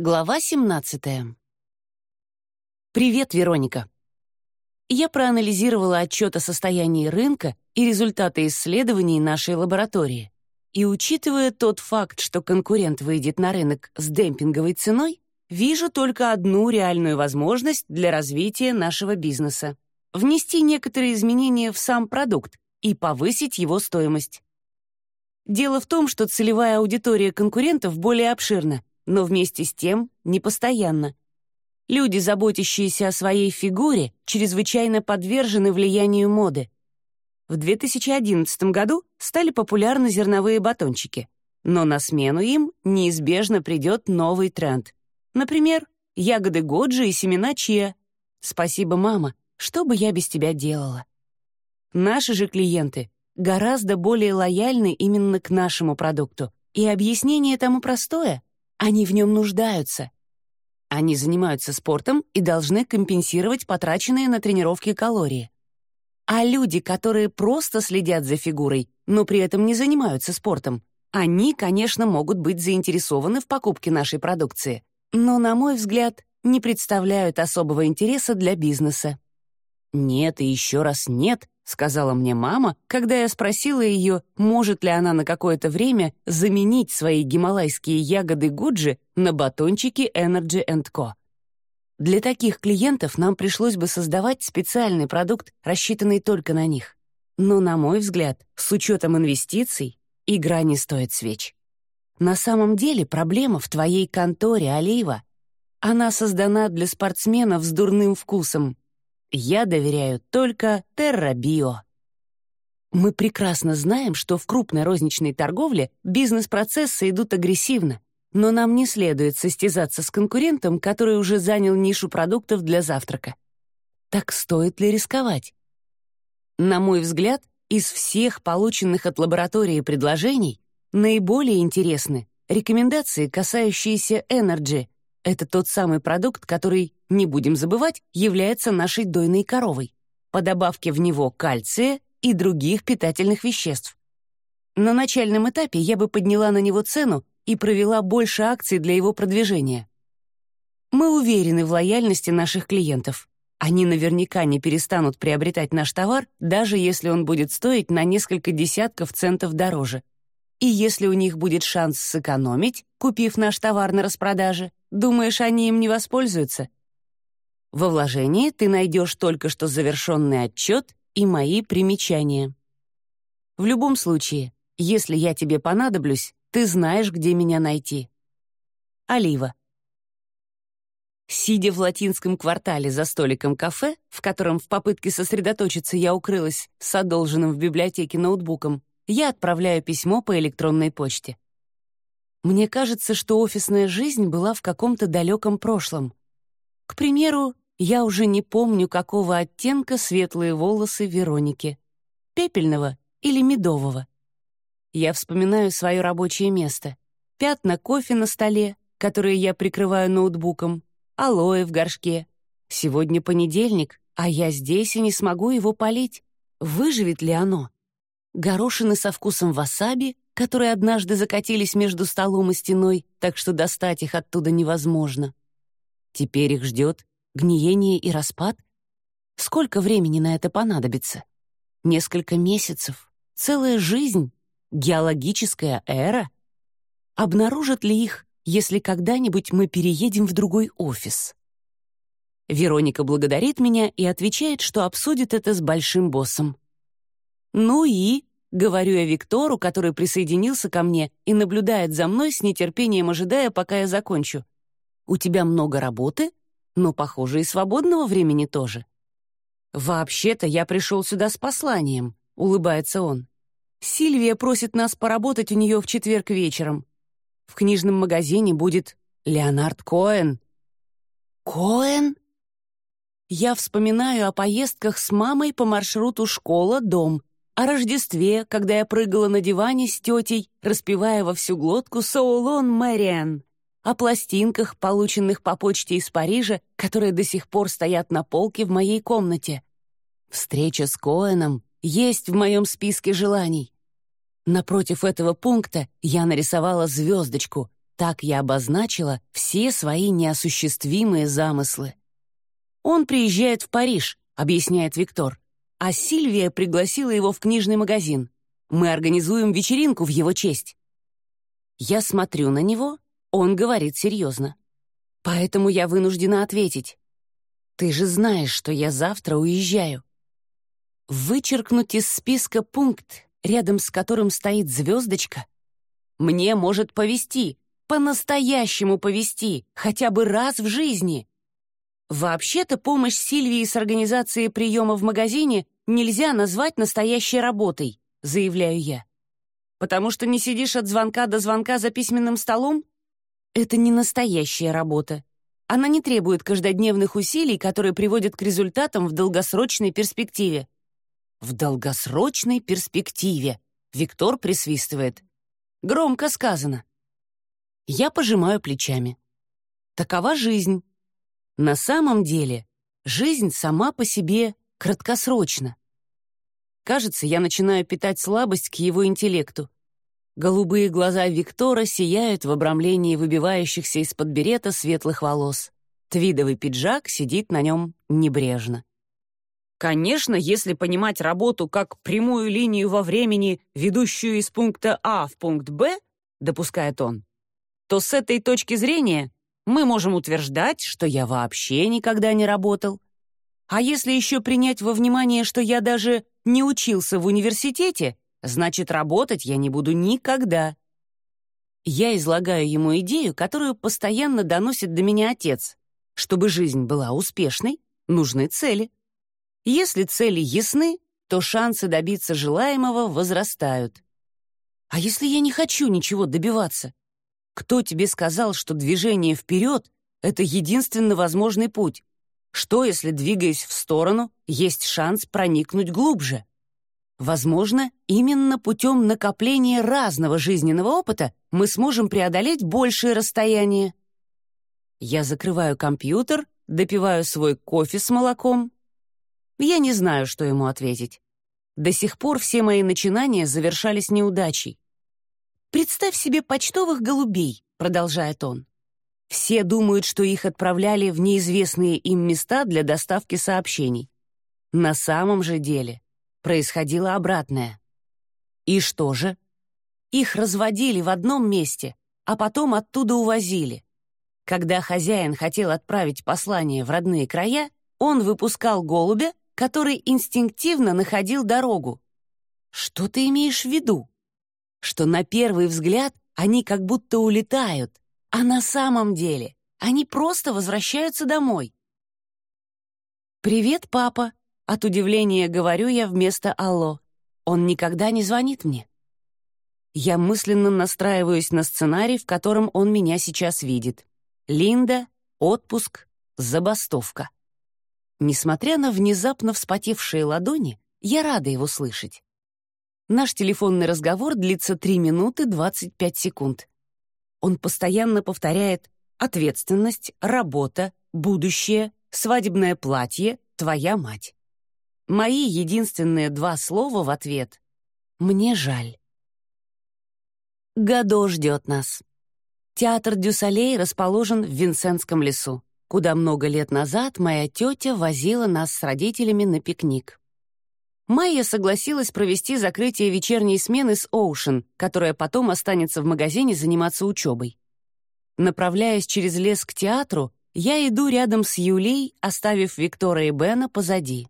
Глава 17. Привет, Вероника. Я проанализировала отчет о состоянии рынка и результаты исследований нашей лаборатории. И учитывая тот факт, что конкурент выйдет на рынок с демпинговой ценой, вижу только одну реальную возможность для развития нашего бизнеса — внести некоторые изменения в сам продукт и повысить его стоимость. Дело в том, что целевая аудитория конкурентов более обширна, но вместе с тем непостоянно. Люди, заботящиеся о своей фигуре, чрезвычайно подвержены влиянию моды. В 2011 году стали популярны зерновые батончики, но на смену им неизбежно придет новый тренд. Например, ягоды годжи и семена чиа. Спасибо, мама, что бы я без тебя делала? Наши же клиенты гораздо более лояльны именно к нашему продукту, и объяснение тому простое — они в нем нуждаются. Они занимаются спортом и должны компенсировать потраченные на тренировки калории. А люди, которые просто следят за фигурой, но при этом не занимаются спортом, они, конечно, могут быть заинтересованы в покупке нашей продукции, но, на мой взгляд, не представляют особого интереса для бизнеса. Нет и еще раз нет сказала мне мама, когда я спросила ее, может ли она на какое-то время заменить свои гималайские ягоды Гуджи на батончики Energy Co. Для таких клиентов нам пришлось бы создавать специальный продукт, рассчитанный только на них. Но, на мой взгляд, с учетом инвестиций, игра не стоит свеч. На самом деле проблема в твоей конторе, Алиева. Она создана для спортсменов с дурным вкусом, я доверяю только Террабио. Мы прекрасно знаем, что в крупной розничной торговле бизнес-процессы идут агрессивно, но нам не следует состязаться с конкурентом, который уже занял нишу продуктов для завтрака. Так стоит ли рисковать? На мой взгляд, из всех полученных от лаборатории предложений наиболее интересны рекомендации, касающиеся Energy, это тот самый продукт, который, не будем забывать, является нашей дойной коровой, по добавке в него кальция и других питательных веществ. На начальном этапе я бы подняла на него цену и провела больше акций для его продвижения. Мы уверены в лояльности наших клиентов. Они наверняка не перестанут приобретать наш товар, даже если он будет стоить на несколько десятков центов дороже. И если у них будет шанс сэкономить, купив наш товар на распродаже, думаешь, они им не воспользуются? Во вложении ты найдешь только что завершенный отчет и мои примечания. В любом случае, если я тебе понадоблюсь, ты знаешь, где меня найти. Олива. Сидя в латинском квартале за столиком кафе, в котором в попытке сосредоточиться я укрылась с одолженным в библиотеке ноутбуком, я отправляю письмо по электронной почте. Мне кажется, что офисная жизнь была в каком-то далеком прошлом. К примеру, я уже не помню, какого оттенка светлые волосы Вероники. Пепельного или медового. Я вспоминаю свое рабочее место. Пятна кофе на столе, которые я прикрываю ноутбуком, алоэ в горшке. Сегодня понедельник, а я здесь и не смогу его полить. Выживет ли оно? горошины со вкусом васаби, которые однажды закатились между столом и стеной, так что достать их оттуда невозможно. Теперь их ждет гниение и распад. Сколько времени на это понадобится? Несколько месяцев? Целая жизнь? Геологическая эра? Обнаружат ли их, если когда-нибудь мы переедем в другой офис? Вероника благодарит меня и отвечает, что обсудит это с большим боссом. «Ну и?» — говорю я Виктору, который присоединился ко мне и наблюдает за мной с нетерпением, ожидая, пока я закончу. «У тебя много работы, но, похоже, и свободного времени тоже». «Вообще-то я пришел сюда с посланием», — улыбается он. «Сильвия просит нас поработать у нее в четверг вечером. В книжном магазине будет Леонард Коэн». «Коэн?» Я вспоминаю о поездках с мамой по маршруту школа-дом о Рождестве, когда я прыгала на диване с тетей, распевая во всю глотку «Соулон Мэриан», о пластинках, полученных по почте из Парижа, которые до сих пор стоят на полке в моей комнате. Встреча с Коэном есть в моем списке желаний. Напротив этого пункта я нарисовала звездочку, Так я обозначила все свои неосуществимые замыслы. «Он приезжает в Париж», — объясняет Виктор. «А Сильвия пригласила его в книжный магазин. Мы организуем вечеринку в его честь». Я смотрю на него, он говорит серьезно. Поэтому я вынуждена ответить. «Ты же знаешь, что я завтра уезжаю». Вычеркнуть из списка пункт, рядом с которым стоит звездочка. Мне может повести, по-настоящему повести, хотя бы раз в жизни. Вообще-то помощь Сильвии с организацией приема в магазине нельзя назвать настоящей работой, заявляю я. Потому что не сидишь от звонка до звонка за письменным столом? Это не настоящая работа. Она не требует каждодневных усилий, которые приводят к результатам в долгосрочной перспективе. В долгосрочной перспективе. Виктор присвистывает. Громко сказано. Я пожимаю плечами. Такова жизнь. На самом деле, жизнь сама по себе краткосрочна. Кажется, я начинаю питать слабость к его интеллекту. Голубые глаза Виктора сияют в обрамлении выбивающихся из-под берета светлых волос. Твидовый пиджак сидит на нем небрежно. Конечно, если понимать работу как прямую линию во времени, ведущую из пункта А в пункт Б, допускает он, то с этой точки зрения мы можем утверждать, что я вообще никогда не работал. А если еще принять во внимание, что я даже не учился в университете, значит, работать я не буду никогда. Я излагаю ему идею, которую постоянно доносит до меня отец. Чтобы жизнь была успешной, нужны цели. Если цели ясны, то шансы добиться желаемого возрастают. А если я не хочу ничего добиваться? Кто тебе сказал, что движение вперед — это единственно возможный путь? Что, если, двигаясь в сторону, есть шанс проникнуть глубже? Возможно, именно путем накопления разного жизненного опыта мы сможем преодолеть большее расстояние. Я закрываю компьютер, допиваю свой кофе с молоком. Я не знаю, что ему ответить. До сих пор все мои начинания завершались неудачей. «Представь себе почтовых голубей», — продолжает он. «Все думают, что их отправляли в неизвестные им места для доставки сообщений. На самом же деле происходило обратное. И что же? Их разводили в одном месте, а потом оттуда увозили. Когда хозяин хотел отправить послание в родные края, он выпускал голубя, который инстинктивно находил дорогу. Что ты имеешь в виду? что на первый взгляд они как будто улетают, а на самом деле они просто возвращаются домой. «Привет, папа!» — от удивления говорю я вместо «Алло». Он никогда не звонит мне. Я мысленно настраиваюсь на сценарий, в котором он меня сейчас видит. Линда, отпуск, забастовка. Несмотря на внезапно вспотевшие ладони, я рада его слышать. Наш телефонный разговор длится 3 минуты 25 секунд. Он постоянно повторяет «ответственность», «работа», «будущее», «свадебное платье», «твоя мать». Мои единственные два слова в ответ «мне жаль». Гадо ждет нас. Театр Дюсалей расположен в Винсентском лесу, куда много лет назад моя тетя возила нас с родителями на пикник. Майя согласилась провести закрытие вечерней смены с Оушен, которая потом останется в магазине заниматься учебой. Направляясь через лес к театру, я иду рядом с Юлей, оставив Виктора и Бена позади.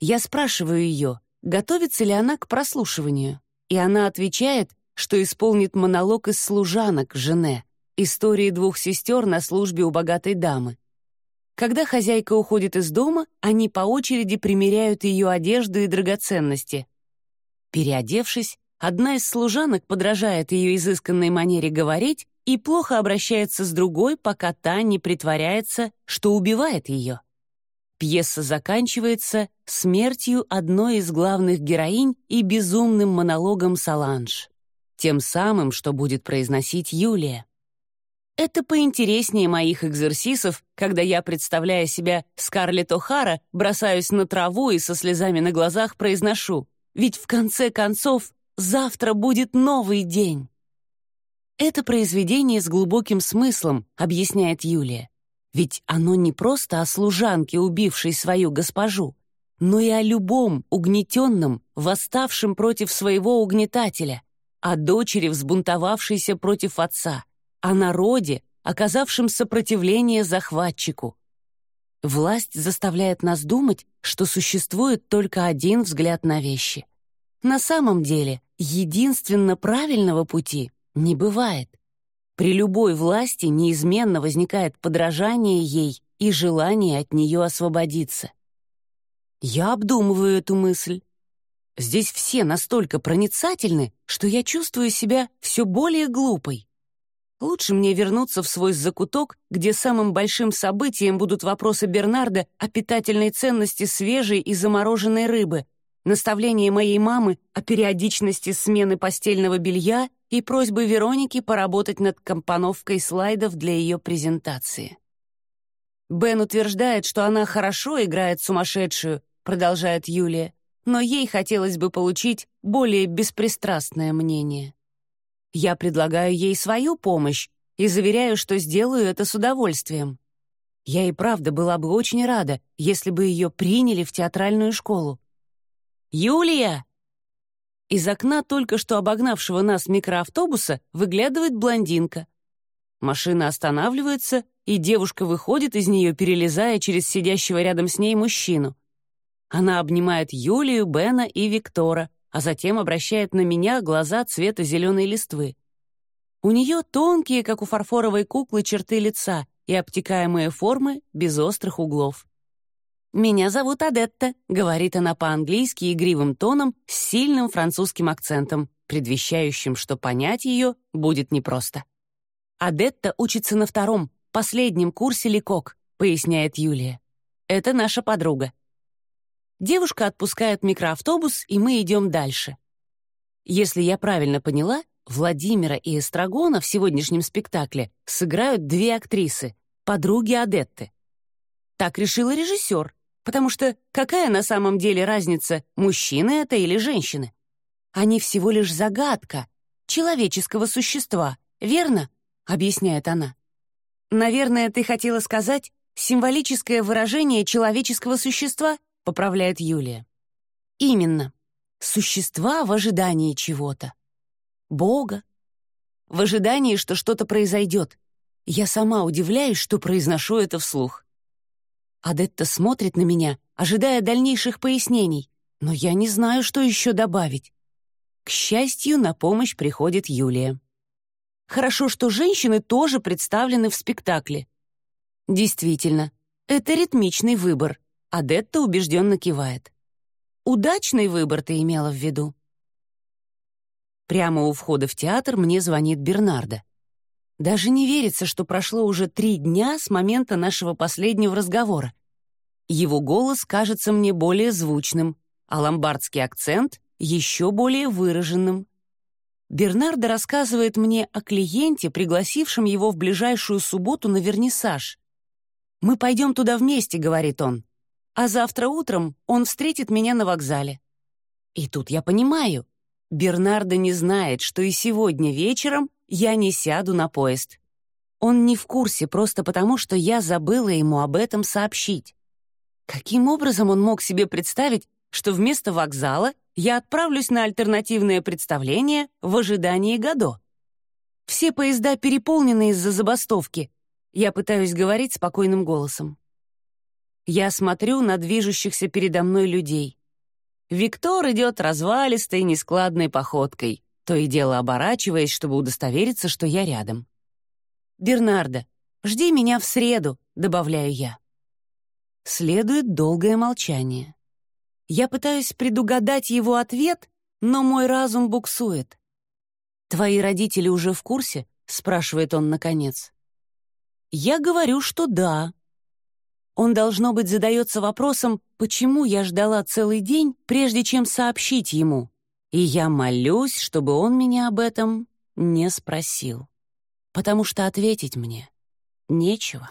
Я спрашиваю ее, готовится ли она к прослушиванию, и она отвечает, что исполнит монолог из «Служанок» Жене, истории двух сестер на службе у богатой дамы. Когда хозяйка уходит из дома, они по очереди примеряют ее одежду и драгоценности. Переодевшись, одна из служанок подражает ее изысканной манере говорить и плохо обращается с другой, пока та не притворяется, что убивает ее. Пьеса заканчивается смертью одной из главных героинь и безумным монологом Саланж. Тем самым, что будет произносить Юлия. Это поинтереснее моих экзерсисов, когда я, представляя себя Скарлетт О'Хара, бросаюсь на траву и со слезами на глазах произношу. Ведь в конце концов завтра будет новый день. Это произведение с глубоким смыслом, объясняет Юлия. Ведь оно не просто о служанке, убившей свою госпожу, но и о любом угнетенном, восставшем против своего угнетателя, о дочери, взбунтовавшейся против отца, о народе, оказавшем сопротивление захватчику. Власть заставляет нас думать, что существует только один взгляд на вещи. На самом деле, единственно правильного пути не бывает. При любой власти неизменно возникает подражание ей и желание от нее освободиться. Я обдумываю эту мысль. Здесь все настолько проницательны, что я чувствую себя все более глупой. Лучше мне вернуться в свой закуток, где самым большим событием будут вопросы Бернарда о питательной ценности свежей и замороженной рыбы, наставление моей мамы о периодичности смены постельного белья и просьбы Вероники поработать над компоновкой слайдов для ее презентации. Бен утверждает, что она хорошо играет сумасшедшую, продолжает Юлия, но ей хотелось бы получить более беспристрастное мнение. Я предлагаю ей свою помощь и заверяю, что сделаю это с удовольствием. Я и правда была бы очень рада, если бы ее приняли в театральную школу. «Юлия!» Из окна только что обогнавшего нас микроавтобуса выглядывает блондинка. Машина останавливается, и девушка выходит из нее, перелезая через сидящего рядом с ней мужчину. Она обнимает Юлию, Бена и Виктора, а затем обращает на меня глаза цвета зеленой листвы. У нее тонкие, как у фарфоровой куклы, черты лица и обтекаемые формы без острых углов. «Меня зовут Адетта», — говорит она по-английски игривым тоном с сильным французским акцентом, предвещающим, что понять ее будет непросто. «Адетта учится на втором, последнем курсе Ликок», — поясняет Юлия. «Это наша подруга. Девушка отпускает микроавтобус, и мы идем дальше. Если я правильно поняла, Владимира и Эстрагона в сегодняшнем спектакле сыграют две актрисы, подруги Адетты. Так решила режиссер, потому что какая на самом деле разница, мужчины это или женщины? Они всего лишь загадка человеческого существа, верно? Объясняет она. Наверное, ты хотела сказать символическое выражение человеческого существа, поправляет Юлия. Именно. Существа в ожидании чего-то. Бога. В ожидании, что что-то произойдет. Я сама удивляюсь, что произношу это вслух. Адетта смотрит на меня, ожидая дальнейших пояснений, но я не знаю, что еще добавить. К счастью, на помощь приходит Юлия. Хорошо, что женщины тоже представлены в спектакле. Действительно, это ритмичный выбор, Адетта убежденно кивает. «Удачный выбор ты имела в виду». Прямо у входа в театр мне звонит Бернарда. Даже не верится, что прошло уже три дня с момента нашего последнего разговора. Его голос кажется мне более звучным, а ломбардский акцент — еще более выраженным. Бернардо рассказывает мне о клиенте, пригласившем его в ближайшую субботу на вернисаж. «Мы пойдем туда вместе», — говорит он а завтра утром он встретит меня на вокзале. И тут я понимаю, Бернардо не знает, что и сегодня вечером я не сяду на поезд. Он не в курсе просто потому, что я забыла ему об этом сообщить. Каким образом он мог себе представить, что вместо вокзала я отправлюсь на альтернативное представление в ожидании Годо? Все поезда переполнены из-за забастовки. Я пытаюсь говорить спокойным голосом. Я смотрю на движущихся передо мной людей. Виктор идет развалистой, нескладной походкой, то и дело оборачиваясь, чтобы удостовериться, что я рядом. «Бернардо, жди меня в среду», — добавляю я. Следует долгое молчание. Я пытаюсь предугадать его ответ, но мой разум буксует. «Твои родители уже в курсе?» — спрашивает он наконец. Я говорю, что да, он, должно быть, задается вопросом, почему я ждала целый день, прежде чем сообщить ему. И я молюсь, чтобы он меня об этом не спросил. Потому что ответить мне нечего.